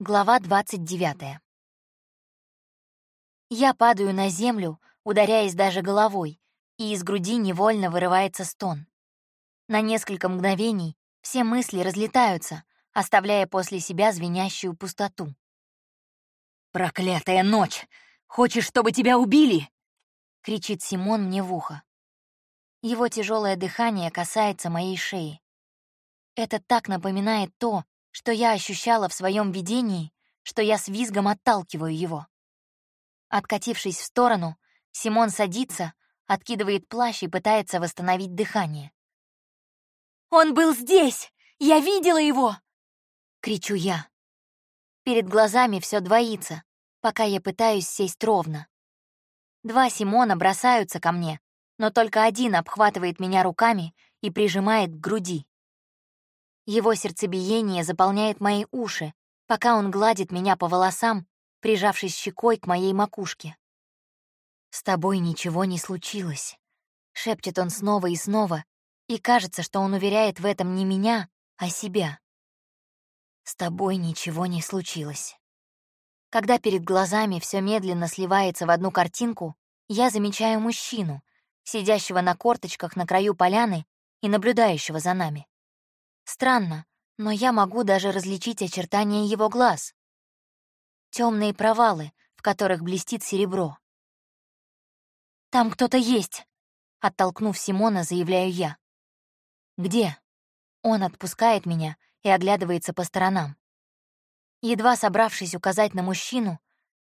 Глава 29. Я падаю на землю, ударяясь даже головой, и из груди невольно вырывается стон. На несколько мгновений все мысли разлетаются, оставляя после себя звенящую пустоту. «Проклятая ночь! Хочешь, чтобы тебя убили?» — кричит Симон мне в ухо. Его тяжелое дыхание касается моей шеи. Это так напоминает то, что я ощущала в своем видении, что я с визгом отталкиваю его. Откатившись в сторону, Симон садится, откидывает плащ и пытается восстановить дыхание. «Он был здесь! Я видела его!» — кричу я. Перед глазами все двоится, пока я пытаюсь сесть ровно. Два Симона бросаются ко мне, но только один обхватывает меня руками и прижимает к груди. Его сердцебиение заполняет мои уши, пока он гладит меня по волосам, прижавшись щекой к моей макушке. «С тобой ничего не случилось», — шепчет он снова и снова, и кажется, что он уверяет в этом не меня, а себя. «С тобой ничего не случилось». Когда перед глазами все медленно сливается в одну картинку, я замечаю мужчину, сидящего на корточках на краю поляны и наблюдающего за нами. Странно, но я могу даже различить очертания его глаз. Темные провалы, в которых блестит серебро. «Там кто-то есть!» — оттолкнув Симона, заявляю я. «Где?» Он отпускает меня и оглядывается по сторонам. Едва собравшись указать на мужчину,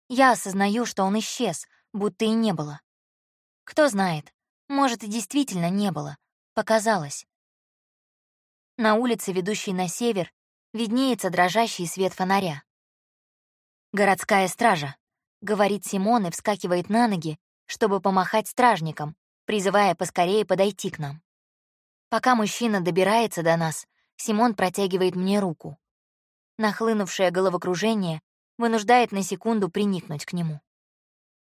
я осознаю, что он исчез, будто и не было. Кто знает, может, и действительно не было, показалось. На улице, ведущей на север, виднеется дрожащий свет фонаря. «Городская стража», — говорит Симон и вскакивает на ноги, чтобы помахать стражникам, призывая поскорее подойти к нам. Пока мужчина добирается до нас, Симон протягивает мне руку. Нахлынувшее головокружение вынуждает на секунду приникнуть к нему.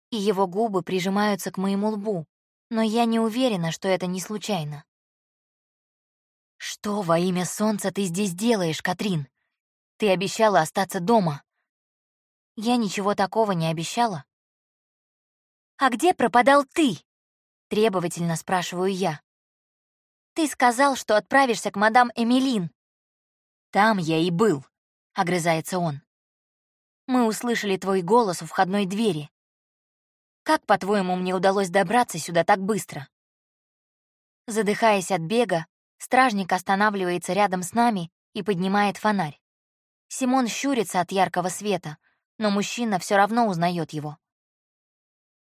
И его губы прижимаются к моему лбу, но я не уверена, что это не случайно. «Что во имя солнца ты здесь делаешь, Катрин? Ты обещала остаться дома». Я ничего такого не обещала. «А где пропадал ты?» — требовательно спрашиваю я. «Ты сказал, что отправишься к мадам Эмилин». «Там я и был», — огрызается он. «Мы услышали твой голос у входной двери. Как, по-твоему, мне удалось добраться сюда так быстро?» Задыхаясь от бега, Стражник останавливается рядом с нами и поднимает фонарь. Симон щурится от яркого света, но мужчина все равно узнает его.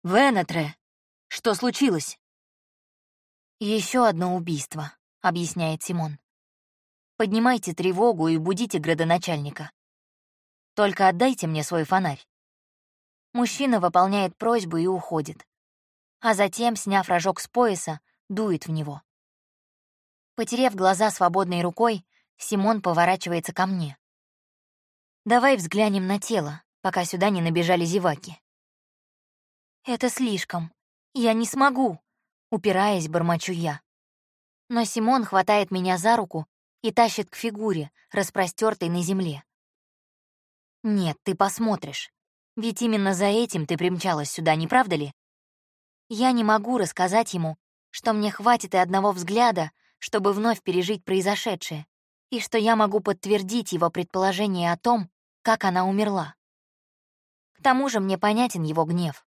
«Венетре, что случилось?» Еще одно убийство», — объясняет Симон. «Поднимайте тревогу и будите градоначальника. Только отдайте мне свой фонарь». Мужчина выполняет просьбу и уходит. А затем, сняв рожок с пояса, дует в него. Потерев глаза свободной рукой, Симон поворачивается ко мне. «Давай взглянем на тело, пока сюда не набежали зеваки». «Это слишком. Я не смогу», — упираясь, бормочу я. Но Симон хватает меня за руку и тащит к фигуре, распростертой на земле. «Нет, ты посмотришь. Ведь именно за этим ты примчалась сюда, не правда ли?» Я не могу рассказать ему, что мне хватит и одного взгляда, чтобы вновь пережить произошедшее, и что я могу подтвердить его предположение о том, как она умерла. К тому же мне понятен его гнев.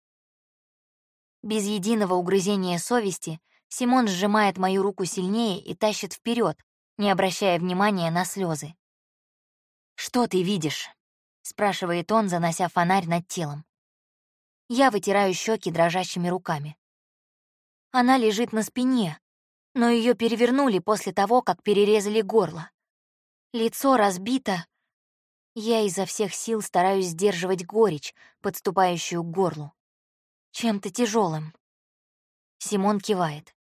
Без единого угрызения совести Симон сжимает мою руку сильнее и тащит вперед, не обращая внимания на слезы. «Что ты видишь?» — спрашивает он, занося фонарь над телом. Я вытираю щеки дрожащими руками. Она лежит на спине, но ее перевернули после того, как перерезали горло. Лицо разбито. Я изо всех сил стараюсь сдерживать горечь, подступающую к горлу. Чем-то тяжелым. Симон кивает.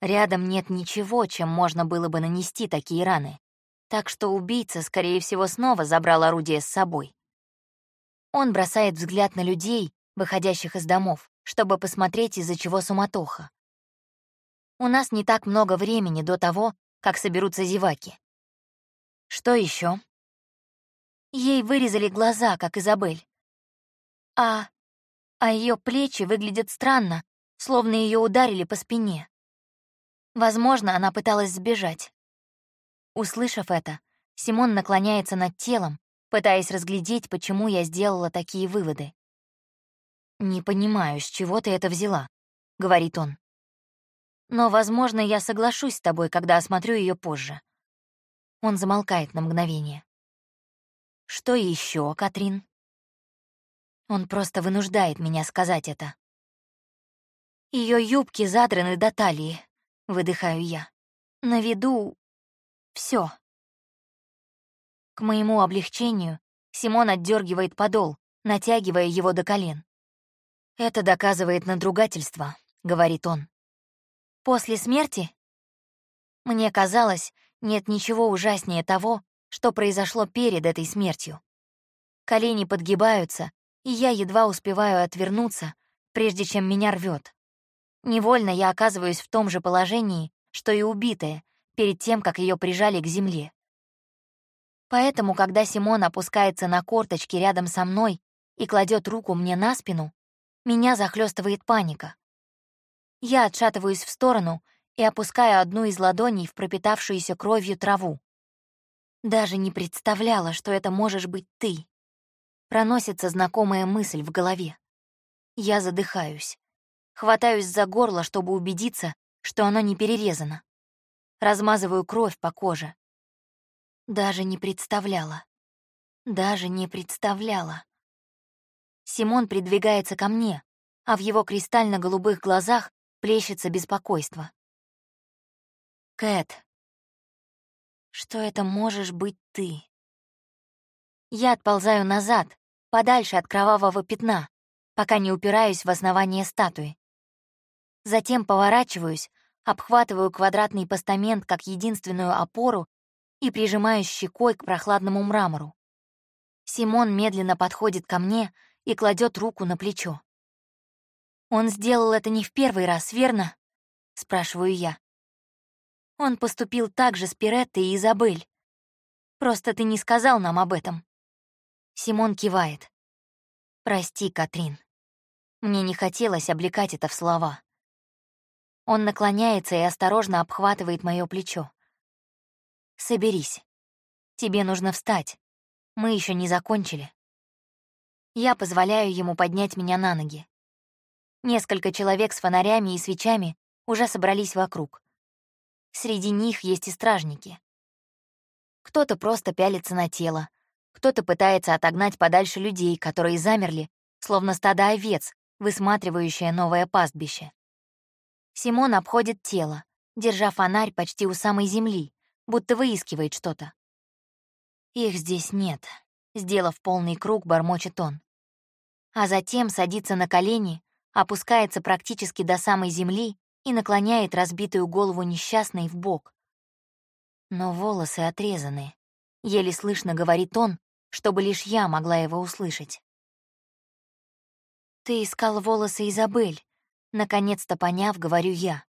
Рядом нет ничего, чем можно было бы нанести такие раны, так что убийца, скорее всего, снова забрал орудие с собой. Он бросает взгляд на людей, выходящих из домов, чтобы посмотреть, из-за чего суматоха. У нас не так много времени до того, как соберутся зеваки. Что еще? Ей вырезали глаза, как Изабель. А... а ее плечи выглядят странно, словно ее ударили по спине. Возможно, она пыталась сбежать. Услышав это, Симон наклоняется над телом, пытаясь разглядеть, почему я сделала такие выводы. «Не понимаю, с чего ты это взяла», — говорит он. «Но, возможно, я соглашусь с тобой, когда осмотрю ее позже». Он замолкает на мгновение. «Что еще, Катрин?» Он просто вынуждает меня сказать это. Ее юбки задраны до талии, выдыхаю я. На виду все. К моему облегчению Симон отдергивает подол, натягивая его до колен. «Это доказывает надругательство», — говорит он. «После смерти?» Мне казалось, нет ничего ужаснее того, что произошло перед этой смертью. Колени подгибаются, и я едва успеваю отвернуться, прежде чем меня рвет. Невольно я оказываюсь в том же положении, что и убитая, перед тем, как ее прижали к земле. Поэтому, когда Симон опускается на корточки рядом со мной и кладет руку мне на спину, меня захлестывает паника. Я отшатываюсь в сторону и опускаю одну из ладоней в пропитавшуюся кровью траву. Даже не представляла, что это можешь быть ты. Проносится знакомая мысль в голове. Я задыхаюсь. Хватаюсь за горло, чтобы убедиться, что оно не перерезано. Размазываю кровь по коже. Даже не представляла. Даже не представляла. Симон придвигается ко мне, а в его кристально-голубых глазах плещется беспокойство. Кэт, что это можешь быть ты? Я отползаю назад, подальше от кровавого пятна, пока не упираюсь в основание статуи. Затем поворачиваюсь, обхватываю квадратный постамент как единственную опору и прижимаюсь щекой к прохладному мрамору. Симон медленно подходит ко мне и кладет руку на плечо. «Он сделал это не в первый раз, верно?» — спрашиваю я. Он поступил так же с Пиреттой и Изабель. Просто ты не сказал нам об этом. Симон кивает. «Прости, Катрин. Мне не хотелось облекать это в слова». Он наклоняется и осторожно обхватывает мое плечо. Соберись. Тебе нужно встать. Мы еще не закончили. Я позволяю ему поднять меня на ноги. Несколько человек с фонарями и свечами уже собрались вокруг. Среди них есть и стражники. Кто-то просто пялится на тело, кто-то пытается отогнать подальше людей, которые замерли, словно стадо овец, высматривающее новое пастбище. Симон обходит тело, держа фонарь почти у самой земли, будто выискивает что-то. Их здесь нет, сделав полный круг, бормочет он. А затем садится на колени, опускается практически до самой земли и наклоняет разбитую голову несчастной в бок. Но волосы отрезаны. Еле слышно говорит он, чтобы лишь я могла его услышать. «Ты искал волосы Изабель», — наконец-то поняв, говорю я.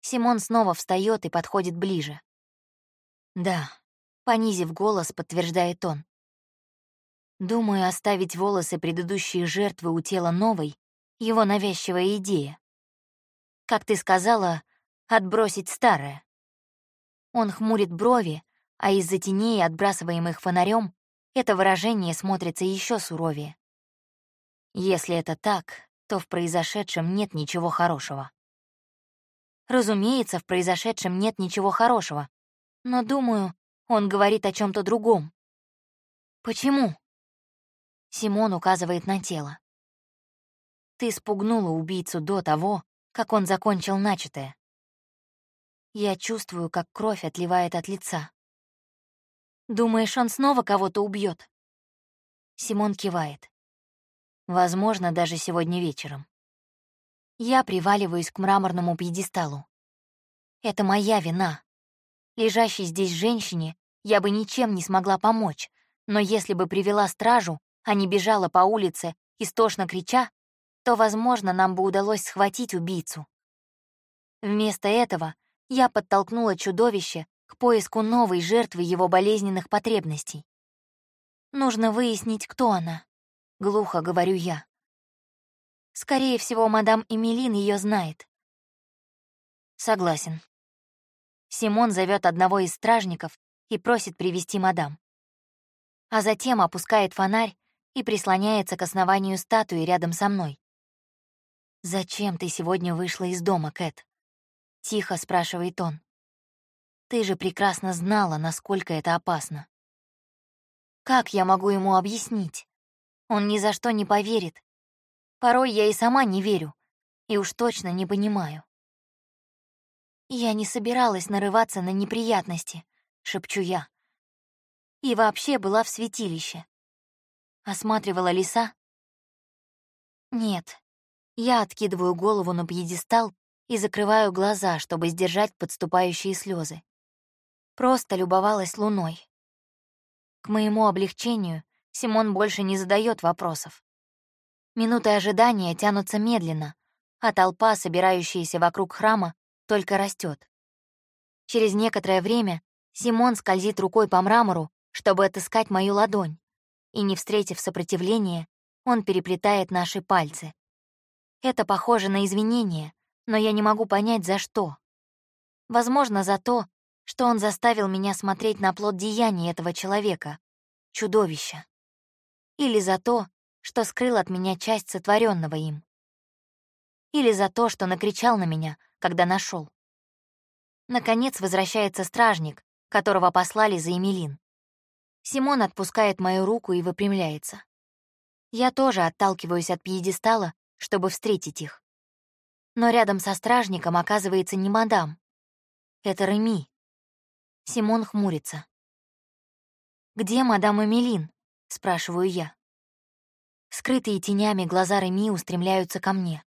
Симон снова встает и подходит ближе. «Да», — понизив голос, подтверждает он. «Думаю, оставить волосы предыдущей жертвы у тела новой — его навязчивая идея. Как ты сказала, отбросить старое». Он хмурит брови, а из-за теней, отбрасываемых фонарем, это выражение смотрится еще суровее. Если это так, то в произошедшем нет ничего хорошего. Разумеется, в произошедшем нет ничего хорошего, но, думаю, он говорит о чем то другом. «Почему?» Симон указывает на тело. «Ты спугнула убийцу до того, как он закончил начатое. Я чувствую, как кровь отливает от лица. Думаешь, он снова кого-то убьет? Симон кивает. Возможно, даже сегодня вечером. Я приваливаюсь к мраморному пьедесталу. Это моя вина. Лежащей здесь женщине я бы ничем не смогла помочь, но если бы привела стражу, а не бежала по улице, истошно крича, то, возможно, нам бы удалось схватить убийцу. Вместо этого я подтолкнула чудовище к поиску новой жертвы его болезненных потребностей. Нужно выяснить, кто она. Глухо говорю я. Скорее всего, мадам Эмилин ее знает. Согласен. Симон зовет одного из стражников и просит привести мадам. А затем опускает фонарь и прислоняется к основанию статуи рядом со мной. «Зачем ты сегодня вышла из дома, Кэт?» — тихо спрашивает он. «Ты же прекрасно знала, насколько это опасно». Как я могу ему объяснить? Он ни за что не поверит. Порой я и сама не верю, и уж точно не понимаю. «Я не собиралась нарываться на неприятности», — шепчу я. И вообще была в святилище. Осматривала леса? Нет. Я откидываю голову на пьедестал и закрываю глаза, чтобы сдержать подступающие слезы. Просто любовалась луной. К моему облегчению Симон больше не задает вопросов. Минуты ожидания тянутся медленно, а толпа, собирающаяся вокруг храма, только растет. Через некоторое время Симон скользит рукой по мрамору, чтобы отыскать мою ладонь, и, не встретив сопротивления, он переплетает наши пальцы. Это похоже на извинение, но я не могу понять, за что. Возможно, за то, что он заставил меня смотреть на плод деяний этого человека, чудовища. Или за то, что скрыл от меня часть сотворенного им. Или за то, что накричал на меня, когда нашел. Наконец возвращается стражник, которого послали за Эмилин. Симон отпускает мою руку и выпрямляется. Я тоже отталкиваюсь от пьедестала, чтобы встретить их. Но рядом со стражником оказывается не мадам. Это Реми, Симон хмурится. «Где мадам Эмилин?» — спрашиваю я. Скрытые тенями глаза Реми устремляются ко мне.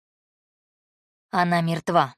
Она мертва.